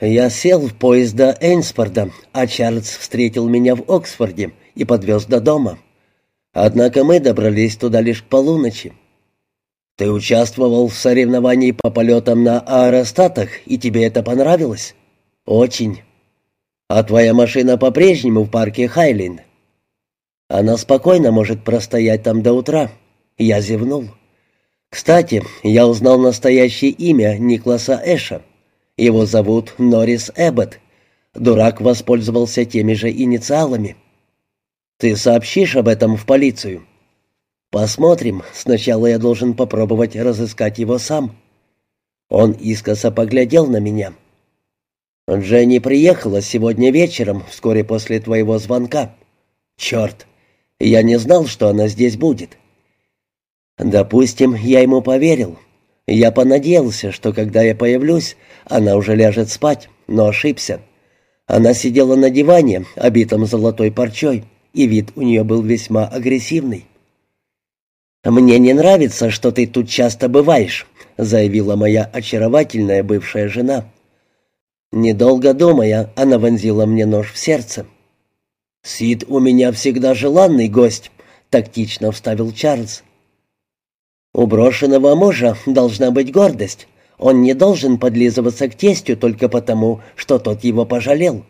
Я сел в поезд до Эйнспорда, а Чарльз встретил меня в Оксфорде и подвез до дома. Однако мы добрались туда лишь к полуночи. Ты участвовал в соревновании по полетам на аэростатах, и тебе это понравилось? Очень. А твоя машина по-прежнему в парке Хайлин? Она спокойно может простоять там до утра. Я зевнул. Кстати, я узнал настоящее имя Никласа Эша. Его зовут Норрис Эббот. Дурак воспользовался теми же инициалами. Ты сообщишь об этом в полицию? Посмотрим. Сначала я должен попробовать разыскать его сам. Он искоса поглядел на меня. Дженни приехала сегодня вечером, вскоре после твоего звонка. Черт, я не знал, что она здесь будет. Допустим, я ему поверил. Я понадеялся, что когда я появлюсь, она уже ляжет спать, но ошибся. Она сидела на диване, обитом золотой парчой, и вид у нее был весьма агрессивный. «Мне не нравится, что ты тут часто бываешь», — заявила моя очаровательная бывшая жена. Недолго думая, она вонзила мне нож в сердце. «Сид у меня всегда желанный гость», — тактично вставил Чарльз. У брошенного мужа должна быть гордость. Он не должен подлизываться к тестю только потому, что тот его пожалел.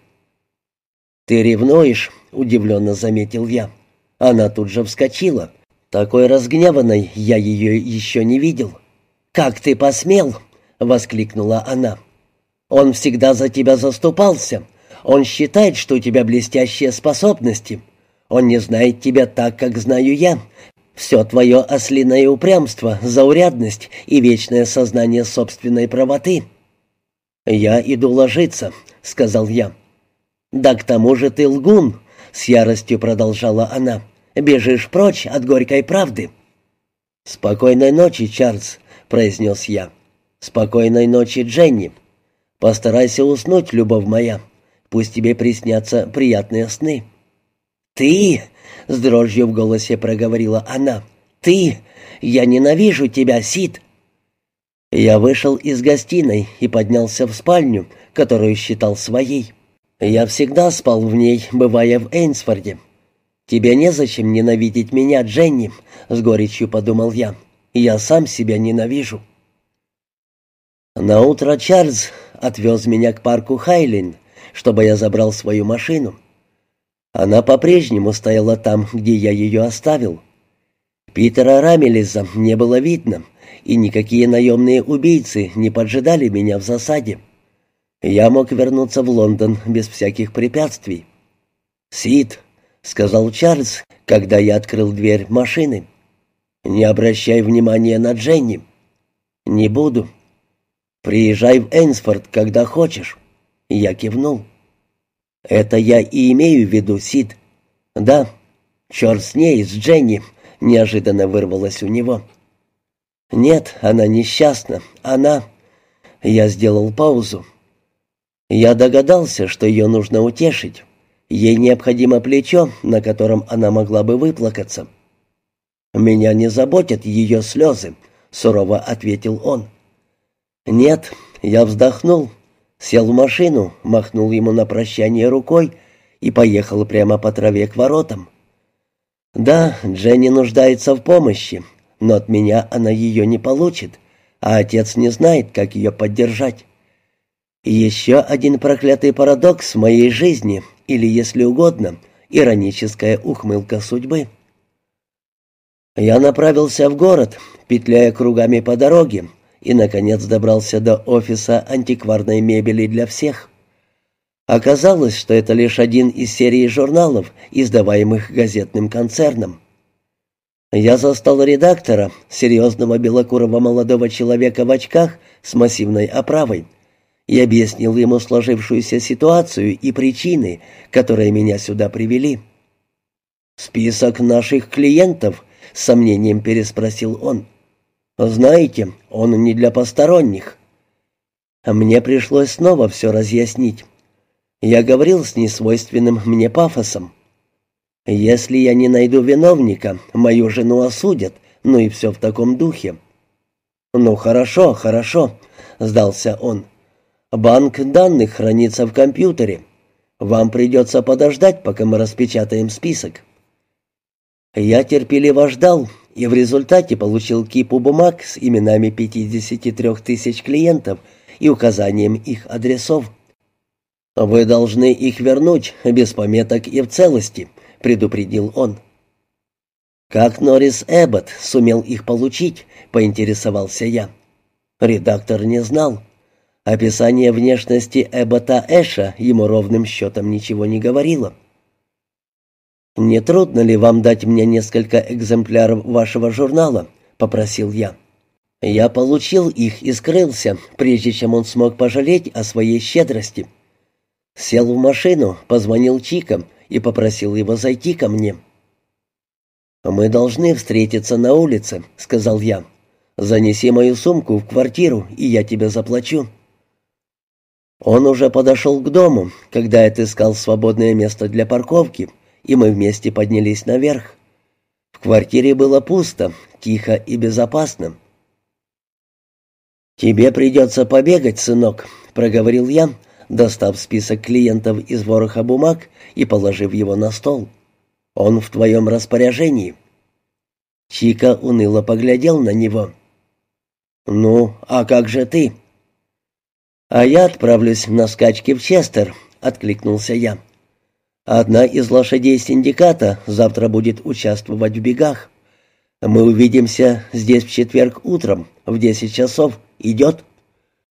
«Ты ревнуешь?» — удивленно заметил я. Она тут же вскочила. Такой разгневанной я ее еще не видел. «Как ты посмел?» — воскликнула она. «Он всегда за тебя заступался. Он считает, что у тебя блестящие способности. Он не знает тебя так, как знаю я, все твое ослиное упрямство, заурядность и вечное сознание собственной правоты. «Я иду ложиться», — сказал я. «Да к тому же ты лгун», — с яростью продолжала она. «Бежишь прочь от горькой правды». «Спокойной ночи, Чарльз», — произнес я. «Спокойной ночи, Дженни. Постарайся уснуть, любовь моя. Пусть тебе приснятся приятные сны». «Ты!» С дрожью в голосе проговорила она. «Ты! Я ненавижу тебя, Сид!» Я вышел из гостиной и поднялся в спальню, которую считал своей. Я всегда спал в ней, бывая в Эйнсфорде. «Тебе незачем ненавидеть меня, Дженни», — с горечью подумал я. «Я сам себя ненавижу». На утро Чарльз отвез меня к парку Хайлин, чтобы я забрал свою машину. Она по-прежнему стояла там, где я ее оставил. Питера Рамелиза не было видно, и никакие наемные убийцы не поджидали меня в засаде. Я мог вернуться в Лондон без всяких препятствий. «Сид», — сказал Чарльз, когда я открыл дверь машины, — «не обращай внимания на Дженни». «Не буду». «Приезжай в Эйнсфорд, когда хочешь». Я кивнул. «Это я и имею в виду, Сид». «Да, черт с ней, с Дженни», — неожиданно вырвалось у него. «Нет, она несчастна. Она...» Я сделал паузу. Я догадался, что ее нужно утешить. Ей необходимо плечо, на котором она могла бы выплакаться. «Меня не заботят ее слезы», — сурово ответил он. «Нет», — я вздохнул. Сел в машину, махнул ему на прощание рукой и поехал прямо по траве к воротам. Да, Дженни нуждается в помощи, но от меня она ее не получит, а отец не знает, как ее поддержать. Еще один проклятый парадокс моей жизни, или, если угодно, ироническая ухмылка судьбы. Я направился в город, петляя кругами по дороге, и, наконец, добрался до офиса антикварной мебели для всех. Оказалось, что это лишь один из серии журналов, издаваемых газетным концерном. Я застал редактора, серьезного белокурого молодого человека в очках с массивной оправой, и объяснил ему сложившуюся ситуацию и причины, которые меня сюда привели. «Список наших клиентов?» — с сомнением переспросил он. «Знаете, он не для посторонних». Мне пришлось снова все разъяснить. Я говорил с несвойственным мне пафосом. «Если я не найду виновника, мою жену осудят, ну и все в таком духе». «Ну хорошо, хорошо», — сдался он. Банк данных хранится в компьютере. Вам придется подождать, пока мы распечатаем список». Я терпеливо ждал, и в результате получил кипу бумаг с именами 53 тысяч клиентов и указанием их адресов. «Вы должны их вернуть без пометок и в целости», — предупредил он. «Как Норрис Эббот сумел их получить?» — поинтересовался я. Редактор не знал. Описание внешности Эббота Эша ему ровным счетом ничего не говорило. «Не трудно ли вам дать мне несколько экземпляров вашего журнала?» — попросил я. Я получил их и скрылся, прежде чем он смог пожалеть о своей щедрости. Сел в машину, позвонил Чикам и попросил его зайти ко мне. «Мы должны встретиться на улице», — сказал я. «Занеси мою сумку в квартиру, и я тебе заплачу». Он уже подошел к дому, когда отыскал свободное место для парковки, и мы вместе поднялись наверх. В квартире было пусто, тихо и безопасно. «Тебе придется побегать, сынок», — проговорил я, достав список клиентов из вороха бумаг и положив его на стол. «Он в твоем распоряжении». Чика уныло поглядел на него. «Ну, а как же ты?» «А я отправлюсь на скачки в Честер», — откликнулся я. «Одна из лошадей синдиката завтра будет участвовать в бегах. Мы увидимся здесь в четверг утром в десять часов. Идет?»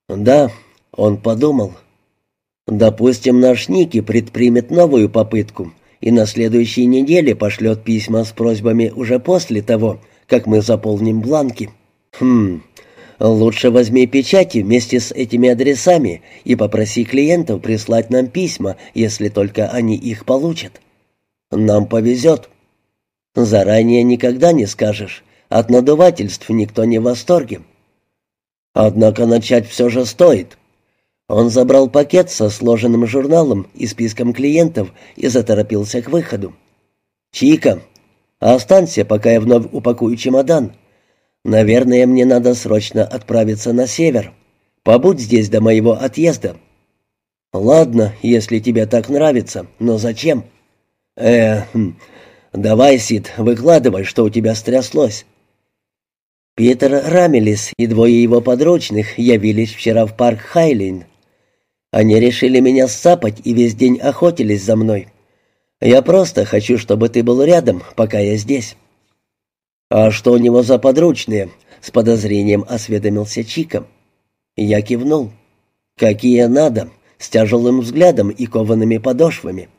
«Да», — он подумал. Допустим, наш Ники предпримет новую попытку и на следующей неделе пошлет письма с просьбами уже после того, как мы заполним бланки. Хм, лучше возьми печати вместе с этими адресами и попроси клиентов прислать нам письма, если только они их получат. Нам повезет. Заранее никогда не скажешь. От надувательств никто не в восторге. Однако начать все же стоит. Он забрал пакет со сложенным журналом и списком клиентов и заторопился к выходу. «Чика, останься, пока я вновь упакую чемодан. Наверное, мне надо срочно отправиться на север. Побудь здесь до моего отъезда». «Ладно, если тебе так нравится, но зачем?» «Э, хм, давай, Сид, выкладывай, что у тебя стряслось». Питер Рамелис и двое его подручных явились вчера в парк Хайлин. Они решили меня сцапать и весь день охотились за мной. Я просто хочу, чтобы ты был рядом, пока я здесь». «А что у него за подручные?» — с подозрением осведомился Чиком. Я кивнул. «Какие надо?» — с тяжелым взглядом и коваными подошвами.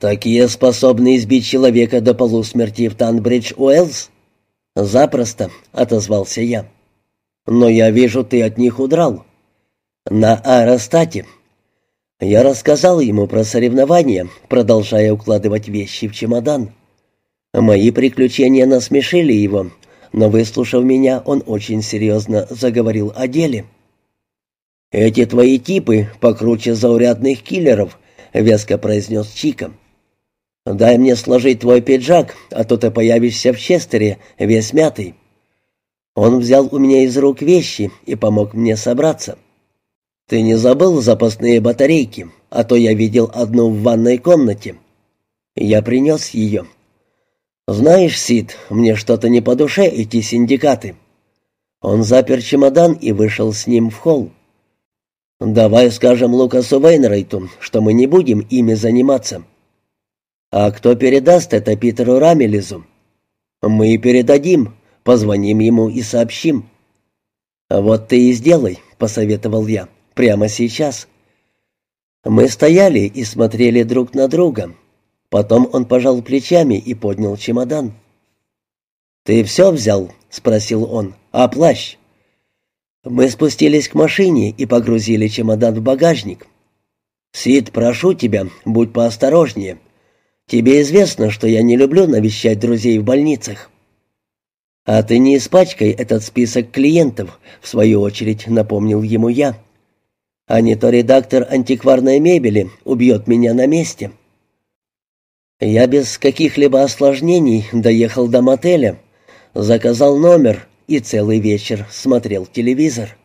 «Такие способны избить человека до полусмерти в Танбридж Уэллс?» «Запросто», — отозвался я. «Но я вижу, ты от них удрал» на аэростате. Я рассказал ему про соревнования, продолжая укладывать вещи в чемодан. Мои приключения насмешили его, но, выслушав меня, он очень серьезно заговорил о деле. «Эти твои типы покруче заурядных киллеров», — веско произнес Чика. «Дай мне сложить твой пиджак, а то ты появишься в Честере весь мятый». Он взял у меня из рук вещи и помог мне собраться. «Ты не забыл запасные батарейки, а то я видел одну в ванной комнате». Я принес ее. «Знаешь, Сид, мне что-то не по душе эти синдикаты». Он запер чемодан и вышел с ним в холл. «Давай скажем Лукасу Вейнрейту, что мы не будем ими заниматься». «А кто передаст это Питеру Рамелизу?» «Мы передадим, позвоним ему и сообщим». «Вот ты и сделай», — посоветовал я прямо сейчас. Мы стояли и смотрели друг на друга. Потом он пожал плечами и поднял чемодан. «Ты все взял?» — спросил он. «А плащ?» Мы спустились к машине и погрузили чемодан в багажник. «Сид, прошу тебя, будь поосторожнее. Тебе известно, что я не люблю навещать друзей в больницах». «А ты не испачкай этот список клиентов», — в свою очередь напомнил ему я а не то редактор антикварной мебели убьет меня на месте. Я без каких-либо осложнений доехал до мотеля, заказал номер и целый вечер смотрел телевизор.